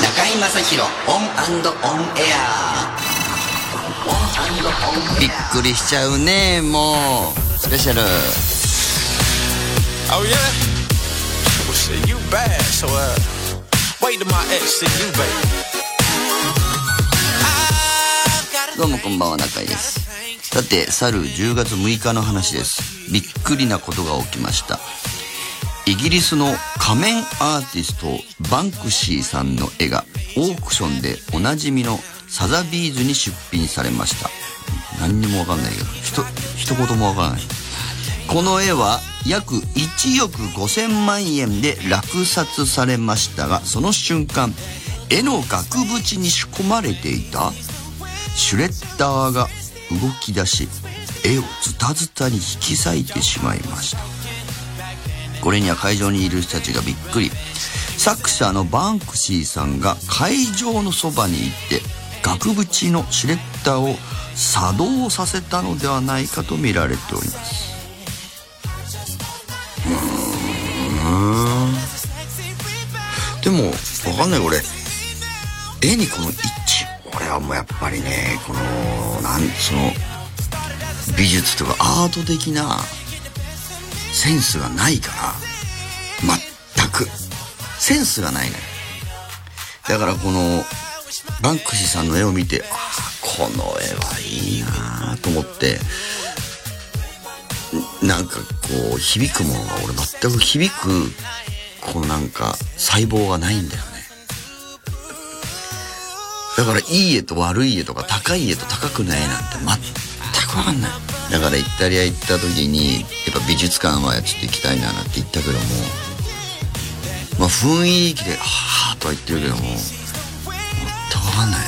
中居正広オンオンエア。びっくりしちゃうねもう。スペシャル。Oh yeah? Well shit, you bad, so uh wait till my ex see you, baby. どうもこんばんは中居です。さて去る10月6日の話です。びっくりなことが起きましたイギリスの仮面アーティストバンクシーさんの絵がオークションでおなじみのサザビーズに出品されました。何にもわかんないけどひと一言もわからない。この絵は約1億5000万円で落札されましたがその瞬間絵の額縁に仕込まれていた。シュレッダーが動き出し絵をズタズタに引き裂いてしまいました。これには会場にいる人たちがびっくり。作者のバンクシーさんが会場のそばにいて額縁のシュレッダーを作動させたのではないかと見られております。でもわかんない俺絵にこの一致。俺はもうやっぱりねこのなんその美術とかアート的なセンスがないから全く。センスがないのねだからこのバンクシーさんの絵を見てああこの絵はいいなと思ってなんかこう響くものが俺全く響くこのなんか細胞がないんだよね。だからいい絵と悪い絵とか高い絵と高くない絵なんて全く分かんない。だからイタリア行った時にやっぱ美術館はちょっと行きたいななんて言ったけどもまあ雰囲気ではあとは言ってるけども全く分かんないね。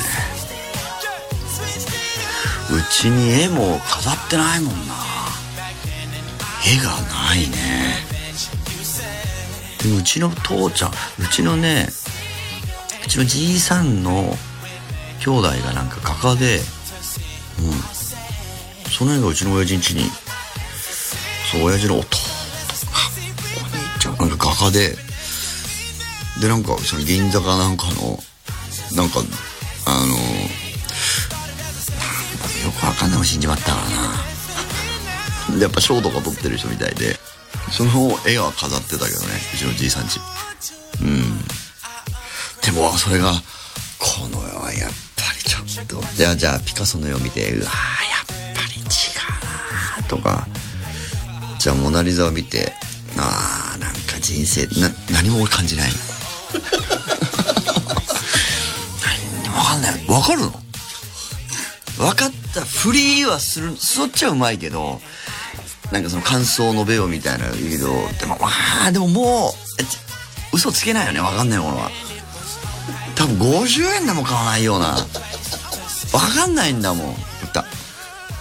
うちに絵も飾ってないもんな。絵がないね。でもうちの父ちゃんうちのねうちのじいさんの兄弟がなんか画家でうん。その絵がうちの親父ん家にそう親父の弟とかお兄ちゃんなんか画家ででなんかその銀座かなんかのなんかあのよくわかんないの死んじまったからな。やっぱ賞とか取ってる人みたいでその絵は飾ってたけどねうちのじいさんち。うん。でもそれがこの絵はやっぱりちょっと。じゃあじゃあピカソの絵を見てうわーやっぱとか。じゃあモナ・リザを見てあーなんか人生な何も感じない。何にも分かんない。分かるの？分かった。フリーはする。そっちはうまいけどなんかその感想を述べようみたいな言うけどでもまあでももう嘘つけないよね。分かんないものは。多分50円でも買わないような。分かんないんだもん。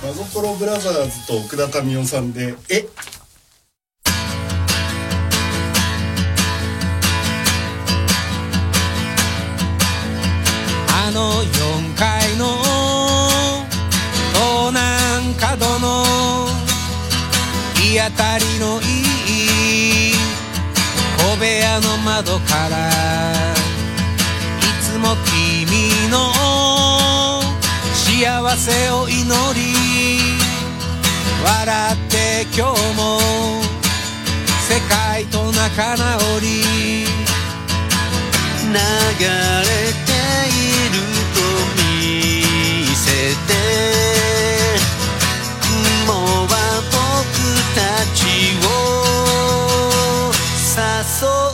歌真心ブラザーズと奥田民生さんで「え？あの4階の東南角の日当たりのいい小部屋の窓からいつも君の幸せを祈り。笑って今日も世界と仲直り。流れていると見せて。雲は僕たちを誘う。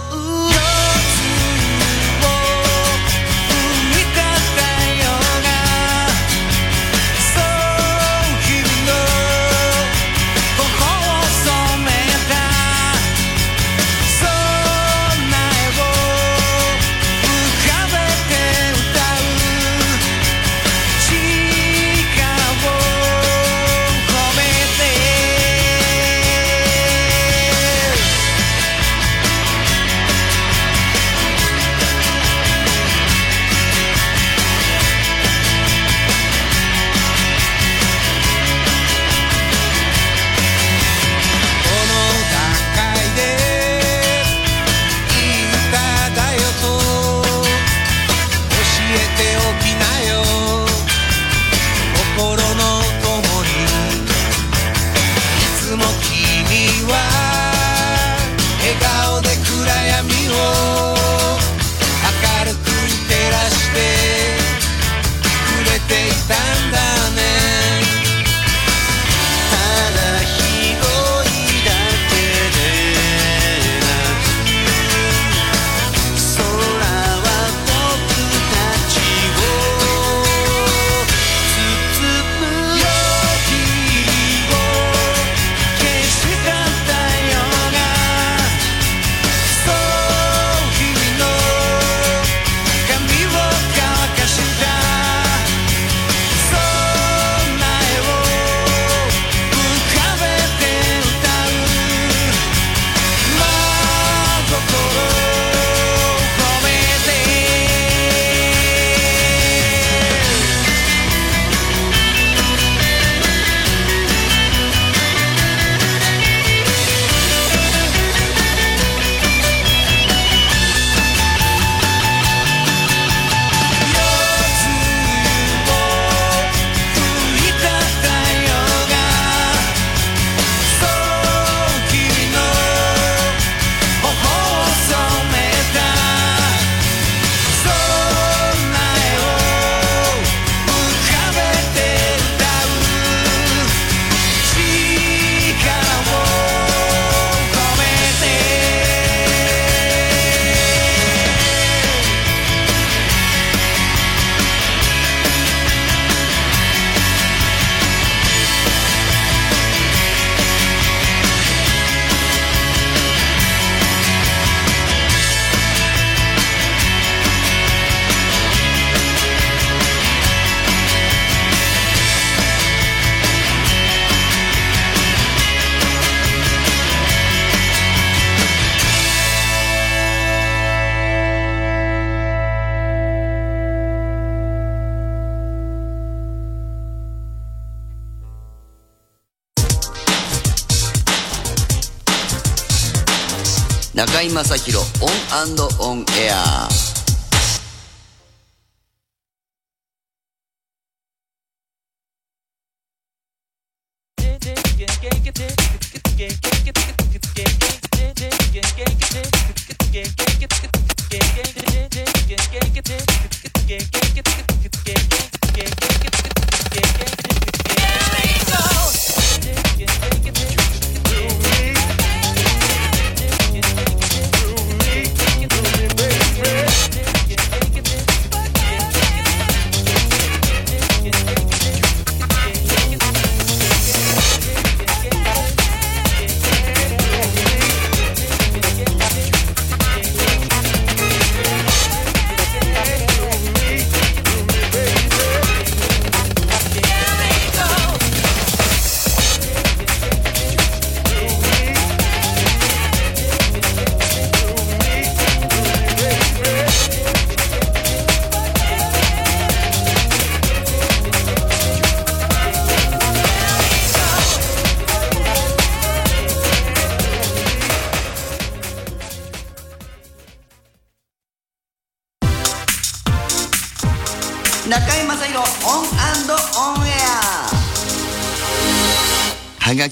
井正広オンオンエア。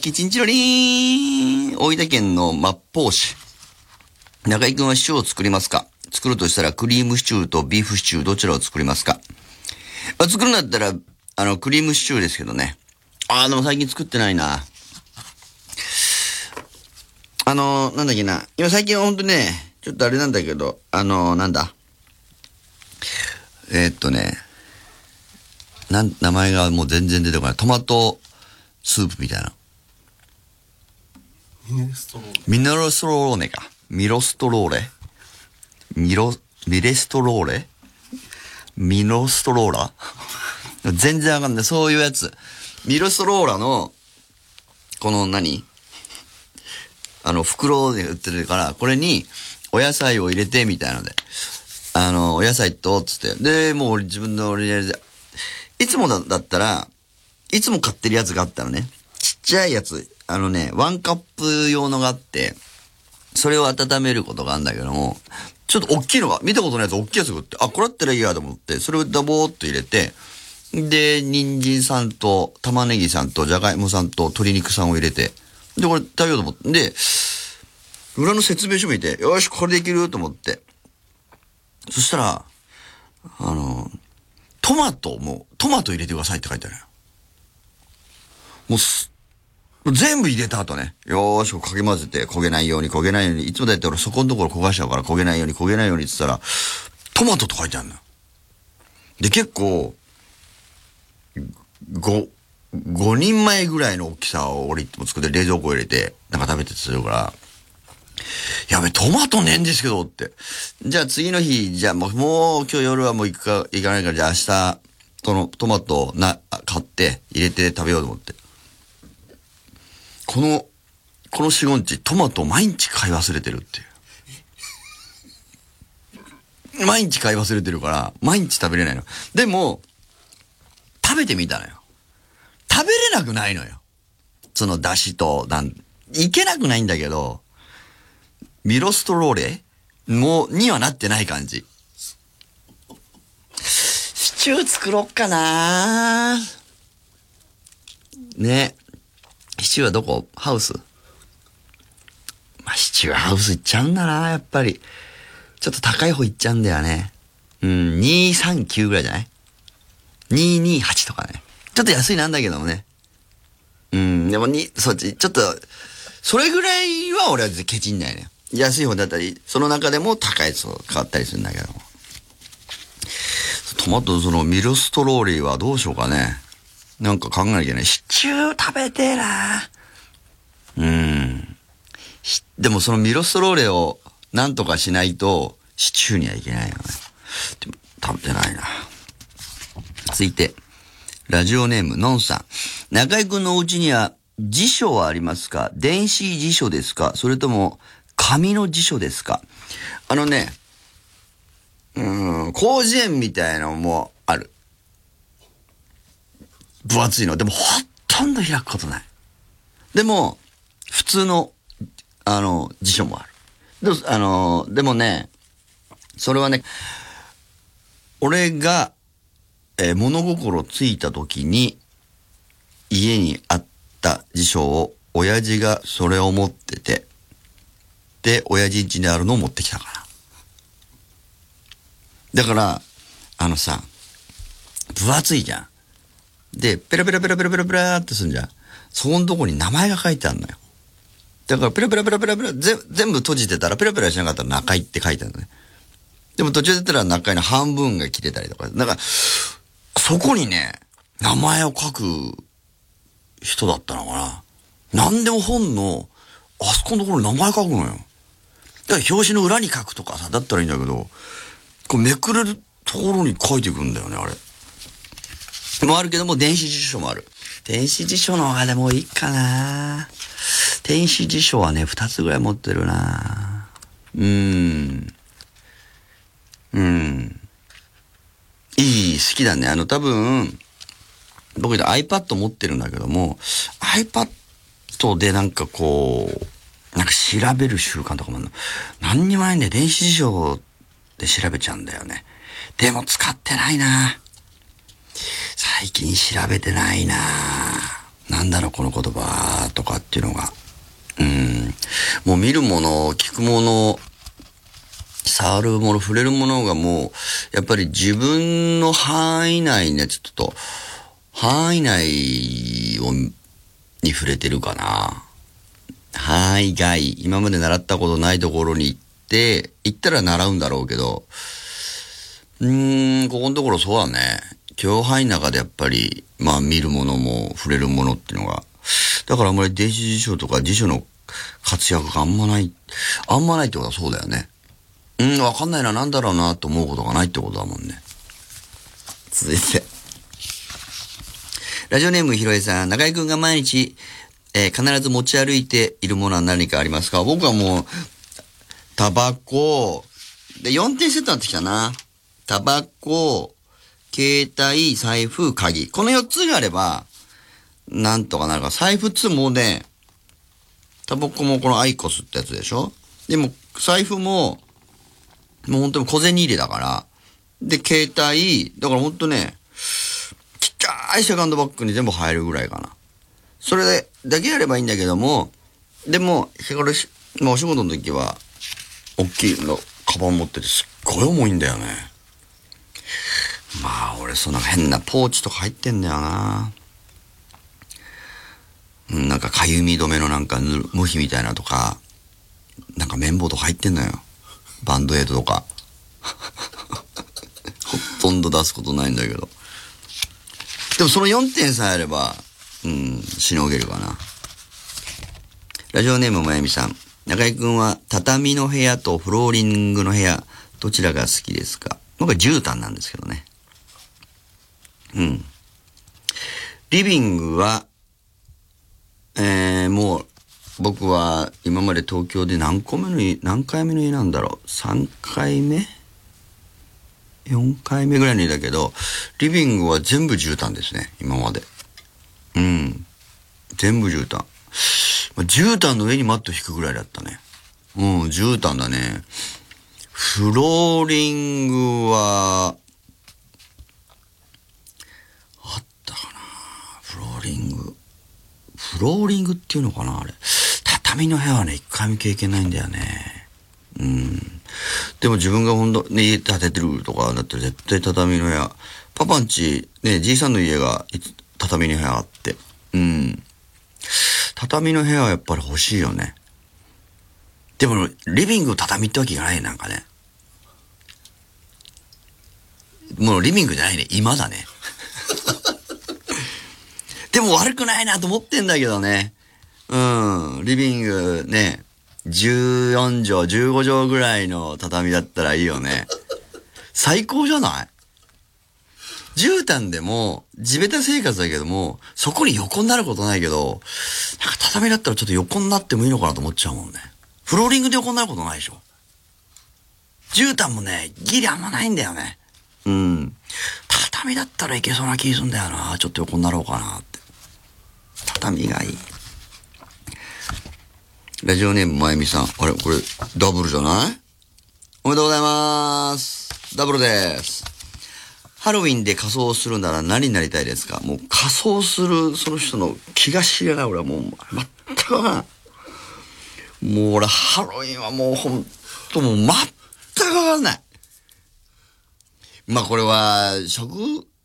はがきちんちろりーん大分県の末法市中居くんはシチューを作りますか？作るとしたらクリームシチューとビーフシチューどちらを作りますか？あ作るんだったら、あの、クリームシチューですけどね。あー、でも最近作ってないな。あの、なんだっけな。今最近ほんとね、ちょっとあれなんだけど、あの、なんだ？えーっとね、なん、名前がもう全然出てこない。トマトスープみたいな。ミネストローネミネロストローネか。ミロストローレ？ミロ、ミレストローレ？ミノストローラ？全然わかんない。そういうやつ。ミロストローラの、この何？あの、袋で売ってるから、これにお野菜を入れて、みたいので。あの、お野菜と、つって。で、もう自分のオリジナルで。いつもだだったら、いつも買ってるやつがあったのね。ちっちゃいやつ。あのね、ワンカップ用のがあって、それを温めることがあるんだけども、ちょっと大きいのが、見たことないやつ、大きいやつがって、あ、これだったらいいやと思って、それをダボーっと入れて、で、人参さんと、玉ねぎさんと、じゃがいもさんと、鶏肉さんを入れて、で、これ食べようと思って、で、裏の説明書見て、よし、これできると思って。そしたら、あの、トマトも、トマト入れてくださいって書いてある。もうす、全部入れた後ね、よーし、かき混ぜて焦げないように焦げないように、いつもだったら俺そこのところ焦がしちゃうから焦げないように焦げないようにって言ったら、トマトと書いてあるのよ。で、結構、5、5人前ぐらいの大きさを俺いつも作って冷蔵庫入れて、なんか食べてするから、やべ、トマトねえんですけどって。じゃあ次の日、じゃあもう、もう今日夜はもう行くか、行かないから、じゃあ明日、そのトマトな、買って入れて食べようと思って。この、この4、5日、トマト毎日買い忘れてるっていう。毎日買い忘れてるから、毎日食べれないの。でも、食べてみたのよ。食べれなくないのよ。その出汁と、なん、いけなくないんだけど、ミロストローレもう、にはなってない感じ。シチュー作ろっかなね。シチューはどこ？ハウス？まあ、シチューはハウス行っちゃうんだな、やっぱり。ちょっと高い方行っちゃうんだよね。うん、239ぐらいじゃない ?228 とかね。ちょっと安いなんだけどもね。うん、でもに、そっち、ちょっと、それぐらいは俺はケチんないね。安い方だったり、その中でも高いやつを買ったりするんだけども。トマト、そのミルストローリーはどうしようかね。なんか考えなきゃいけない。シチュー食べてえなうん。しでもそのミロストローレをなんとかしないと、シチューにはいけないよね。でも食べてないな。続いて、ラジオネーム、のんさん。中居くんのお家には辞書はありますか？電子辞書ですか？それとも紙の辞書ですか？あのね、うーん、広辞苑みたいなのもある。分厚いの。でもほとんど開くことない。でも、普通の、あの、辞書もある。でも、あのでもね、それはね、俺が、えー物心ついた時に、家にあった辞書を、親父がそれを持ってて、で、親父家にあるのを持ってきたから。だから、あのさ、分厚いじゃん。で、ペラペラペラペラペラペラってすんじゃん。そこのとこに名前が書いてあるのよ。だから、ペラペラペラペラペラ、ぜ全部閉じてたら、ペラペラしなかったら中井って書いてあるのね。でも途中でったら中井の半分が切れたりとか。だから、そこにね、名前を書く人だったのかな。何でも本の、あそこのところに名前書くのよ。だから表紙の裏に書くとかさ、だったらいいんだけど、こうめくれるところに書いていくんだよね、あれ。もあるけども、電子辞書もある。電子辞書の方がでもいいかな電子辞書はね、二つぐらい持ってるなうーん。うん。いい、好きだね。あの、多分、僕 iPad 持ってるんだけども、iPad でなんかこう、なんか調べる習慣とかもあるの何にもないんで電子辞書で調べちゃうんだよね。でも使ってないな最近調べてないななんだろこの言葉とかっていうのが。うん。もう見るもの、聞くもの、触るもの、触れるものがもう、やっぱり自分の範囲内ね、ちょっと、範囲内を、に触れてるかな。範囲外、今まで習ったことないところに行って、行ったら習うんだろうけど、うーん、ここのところそうだね。許容範囲の中でやっぱり、まあ見るものも触れるものっていうのが、だからあんまり電子辞書とか辞書の活躍があんまない、あんまないってことはそうだよね。うん、わかんないな、なんだろうな、と思うことがないってことだもんね。続いて。ラジオネームひろえさん、中井くんが毎日、えー必ず持ち歩いているものは何かありますか？僕はもう、タバコ、で、4点セットになってきたな。タバコ、携帯、財布、鍵。この4つがあれば、なんとかなるか、財布2もね、タバコもこのアイコスってやつでしょ？でも、財布も、もう本当に小銭入れだから。で、携帯、だから本当ね、ちっちゃいセカンドバッグに全部入るぐらいかな。それで、だけやればいいんだけども、でも、日頃し、まあお仕事の時は、大きいの、カバン持っててすっごい重いんだよね。まあ、俺、その変なポーチとか入ってんだよな。なんか、かゆみ止めのなんか、無比みたいなとか、なんか綿棒とか入ってんのよ。バンドエイドとか。ほとんど出すことないんだけど。でもその4点さえあれば、うん、しのげるかな。ラジオネームまゆみさん。中井くんは畳の部屋とフローリングの部屋、どちらが好きですか？僕は絨毯なんですけどね。うん。リビングは、えー、もう、僕は今まで東京で何個目の家、何回目の家なんだろう ?3 回目 ?4 回目ぐらいの家だけど、リビングは全部絨毯ですね、今まで。うん。全部絨毯。絨毯の上にマット引くぐらいだったね。うん、絨毯だね。フローリングは、あったかなフローリング。フローリングっていうのかなあれ。畳の部屋はね、一回も経験ないんだよね。うん。でも自分がほんと、ね、家建ててるとかだったら絶対畳の部屋。パパんち、ね、じいさんの家が畳の部屋あって。うん。畳の部屋はやっぱり欲しいよね。でも、リビング畳ってわけがない、なんかね。もうリビングじゃないね。今だね。でも悪くないなと思ってんだけどね。うん。リビングね、14畳、15畳ぐらいの畳だったらいいよね。最高じゃない？絨毯でも、地べた生活だけども、そこに横になることないけど、なんか畳だったらちょっと横になってもいいのかなと思っちゃうもんね。フローリングで横になることないでしょ。絨毯もね、ギリあんまないんだよね。うん。畳だったらいけそうな気すんだよな。ちょっと横になろうかなって。畳がいい。ラジオネームまゆみさん。あれこれ、ダブルじゃない？おめでとうございます。ダブルです。ハロウィンで仮装するなら何になりたいですか？もう仮装するその人の気が知れない。俺はもう全くわからない。もう俺ハロウィンはもうほんともう全くわかんない。まあこれは、職、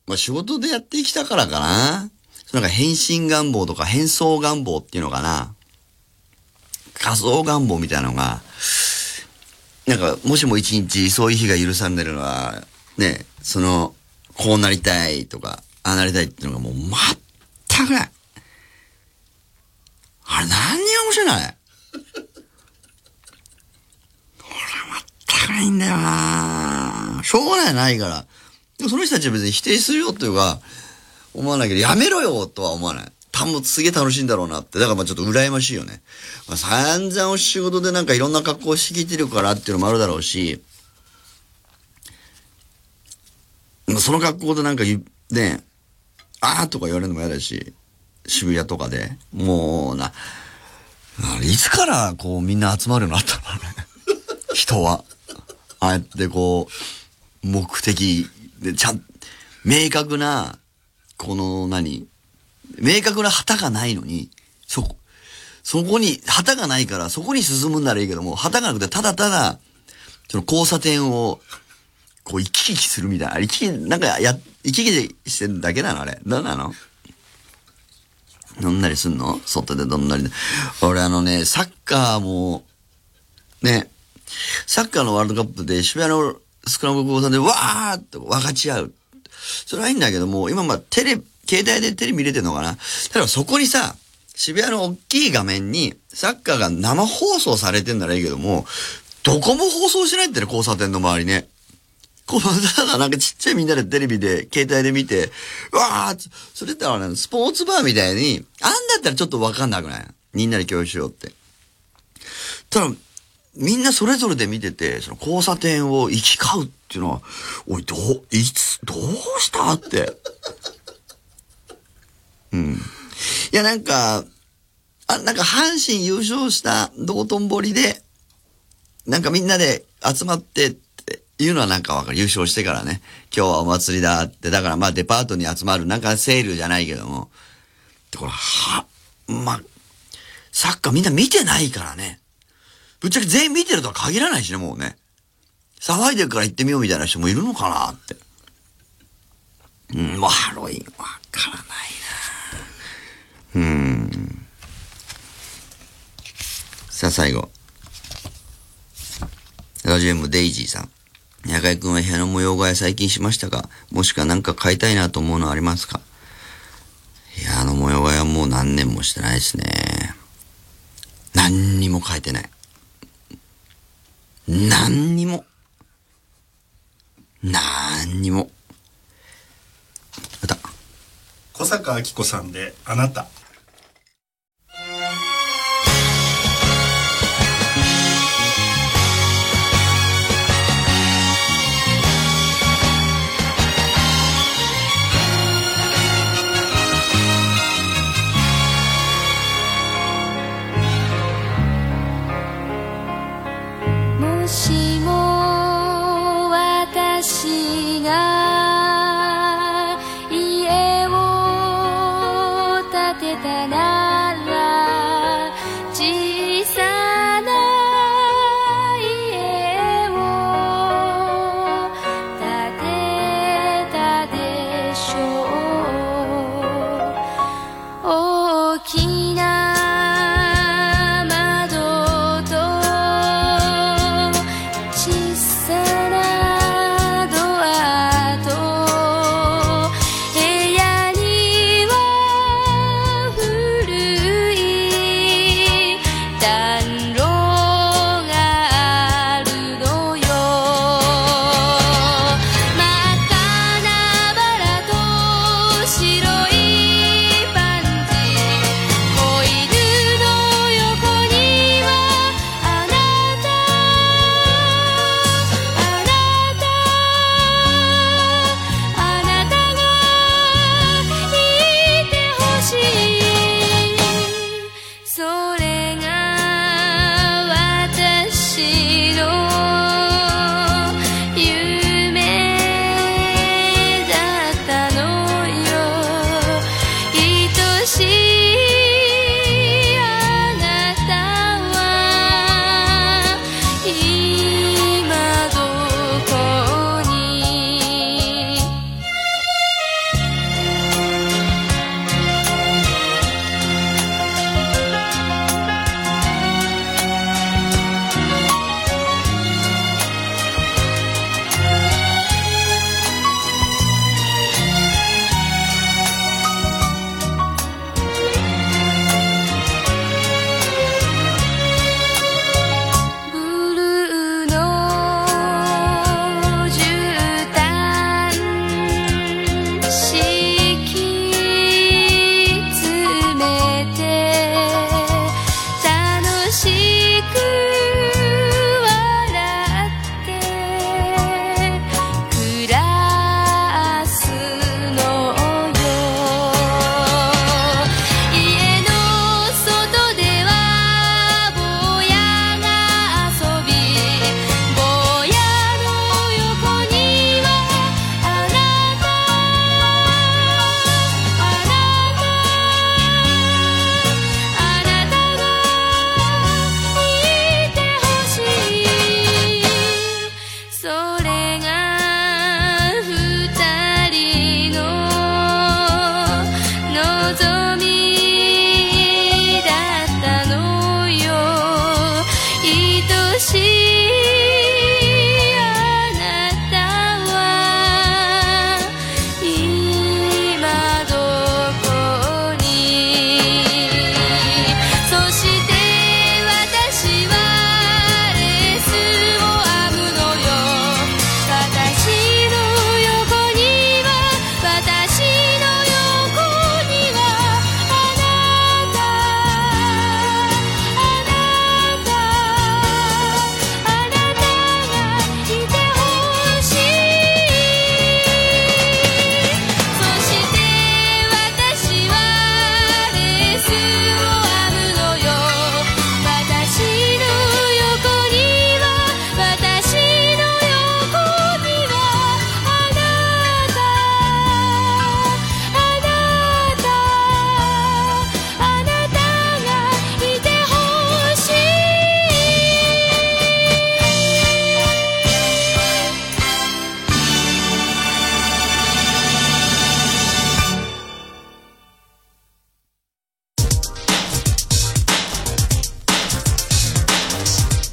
まあ仕事でやってきたからかな。なんか変身願望とか変装願望っていうのかな。仮想願望みたいなのが、なんか、もしも一日そういう日が許されるのは、ね、その、こうなりたいとか、ああなりたいっていうのがもう全くない。あれ何にも面白ないこれ全くないんだよなしょうがないないから。でもその人たちは別に否定するよというか、思わないけど、やめろよとは思わない。たもすげえ楽しいんだろうなって。だからまあちょっと羨ましいよね。まあ散々お仕事でなんかいろんな格好してきてるからっていうのもあるだろうし、まあその格好でなんか言うね、あーとか言われるのも嫌だし、渋谷とかで。もうな、いつからこうみんな集まるようになったのね。人は。ああやってこう、目的でちゃん、明確な、この何？明確な旗がないのに、そ、そこに、旗がないから、そこに進むんならいいけども、旗がなくて、ただただ、その交差点を、こう、行き来するみたいな。行き来、なんか、や、行き来してるだけなのあれ。何なの？どんなりすんの？外でどんなり。俺あのね、サッカーも、ね、サッカーのワールドカップで渋谷のスクランブル交差点でわーって分かち合う。それはいいんだけども、今まあテレ、携帯でテレビ見れてんのかな？例えばそこにさ、渋谷の大きい画面にサッカーが生放送されてんならいいけども、どこも放送しないってね、交差点の周りね。こう、ただなんかちっちゃいみんなでテレビで、携帯で見て、わーそれってあの、スポーツバーみたいに、あんだったらちょっとわかんなくない？みんなで共有しようって。ただ、みんなそれぞれで見てて、その交差点を行き交うっていうのは、おい、どう、いつ、どうしたって。うん。いや、なんか、あ、なんか阪神優勝した道頓堀で、なんかみんなで集まってっていうのはなんかわかる。優勝してからね。今日はお祭りだって。だからまあデパートに集まる。なんかセールじゃないけども。で、これ、は、まあ、サッカーみんな見てないからね。ぶっちゃけ全員見てるとは限らないしね、もうね。騒いでるから行ってみようみたいな人もいるのかなって。うん、もうハロウィンわからないなうん。さあ最後。ラジオネームデイジーさん。中井くんは部屋の模様替え最近しましたか？もしくは何か買いたいなと思うのありますか？部屋の模様替えはもう何年もしてないですね。何にも変えてない。何にも。何にも。また。小坂明子さんであなた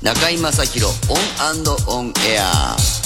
中居正広オンオンエア。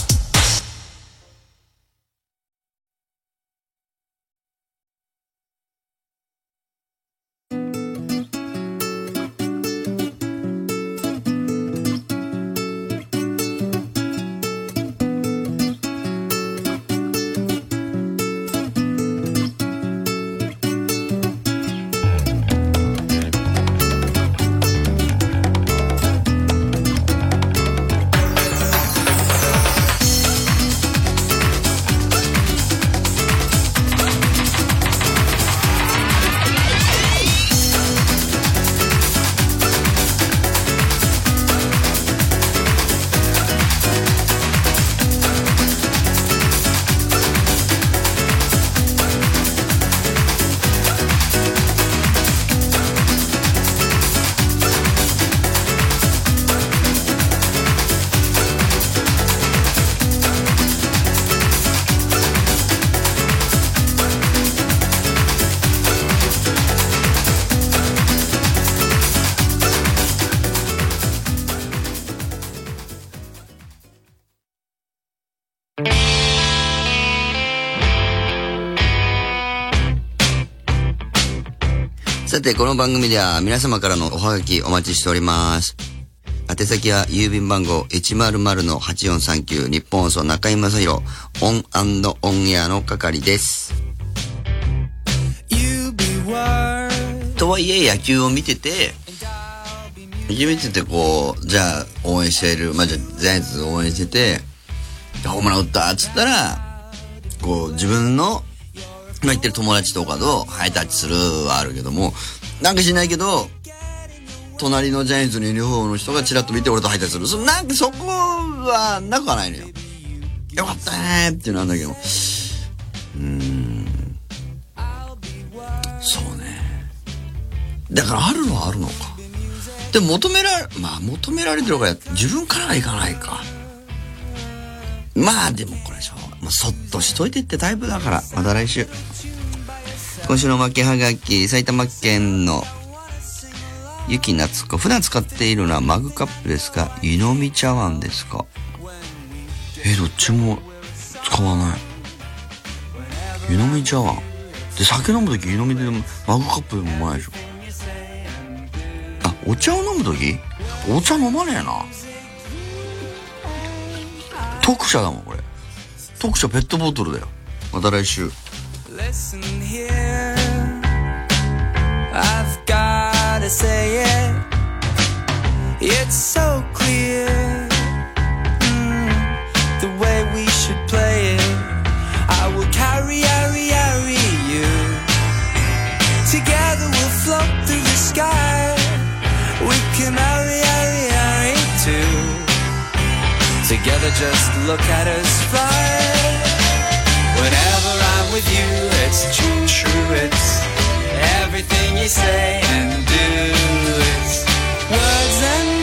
さて、この番組では皆様からのおはがきお待ちしております。宛先は郵便番号100-8439ニッポン放送中居正広オンオンエアの係です。とはいえ野球を見てて、野球見ててこう、じゃあ応援している、まあじゃあジャイアンツ応援してて、ホームラン打ったっつったら、こう自分の、まあ言ってる友達とかとハイタッチするはあるけども、なんかしないけど、隣のジャイアンツのユニフォームの人がチラッと見て俺とハイタッチする。そなんかそこはなくはないのよ。よかったねーっていうのはあるんだけど、うーん、そうね。だからあるのはあるのか。で求められ、まあ求められてるから自分からはいかないか。まあでもこれでしょ。まあ、そっとしといてってタイプだから。また来週。今週の負けはがき、埼玉県のゆきなつこ。普段使っているのはマグカップですか？湯飲み茶碗ですか？え、どっちも使わない。湯飲み茶碗。で、酒飲むとき湯飲みでマグカップでもうまいでしょ。あ、お茶を飲むときお茶飲まねえな。特茶だもん、これ。特茶ペットボトルだよ。また来週。 Listen here, I've gotta say it. It's so clear mm, the way we should play it. I will carry, carry, carry you. Together we'll float through the sky. We can hurry, hurry, hurry too. Together, just look at us fly. with you, it's true, true, it's everything you say and do. It's words and